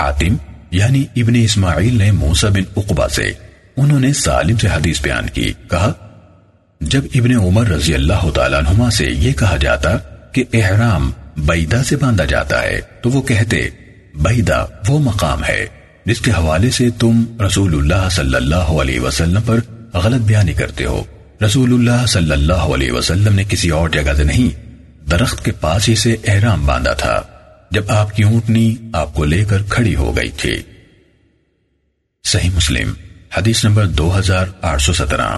حاتم یعنی ابن اسماعیل نے موسیٰ بن اقبا سے انہوں نے سالم سے حدیث بیان کی، کہا، جب ابن عمر رضی اللہ تعالیٰ عنہما سے یہ کہا جاتا کہ احرام بیدہ سے باندھا جاتا ہے، تو وہ کہتے، بیدہ وہ مقام ہے جس کے حوالے سے تم رسول اللہ صلی اللہ علیہ وسلم پر غلط بیانی کرتے ہو۔ رسول اللہ صلی اللہ علیہ وسلم نے کسی اور جگہ سے نہیں، درخت کے پاس ہی سے احرام باندھا تھا۔ جب آپ کی اونٹنی آپ کو لے کر کھڑی ہو گئی تھی۔ صحیح مسلم، حدیث نمبر دو ہزار آٹھ سو سترہ۔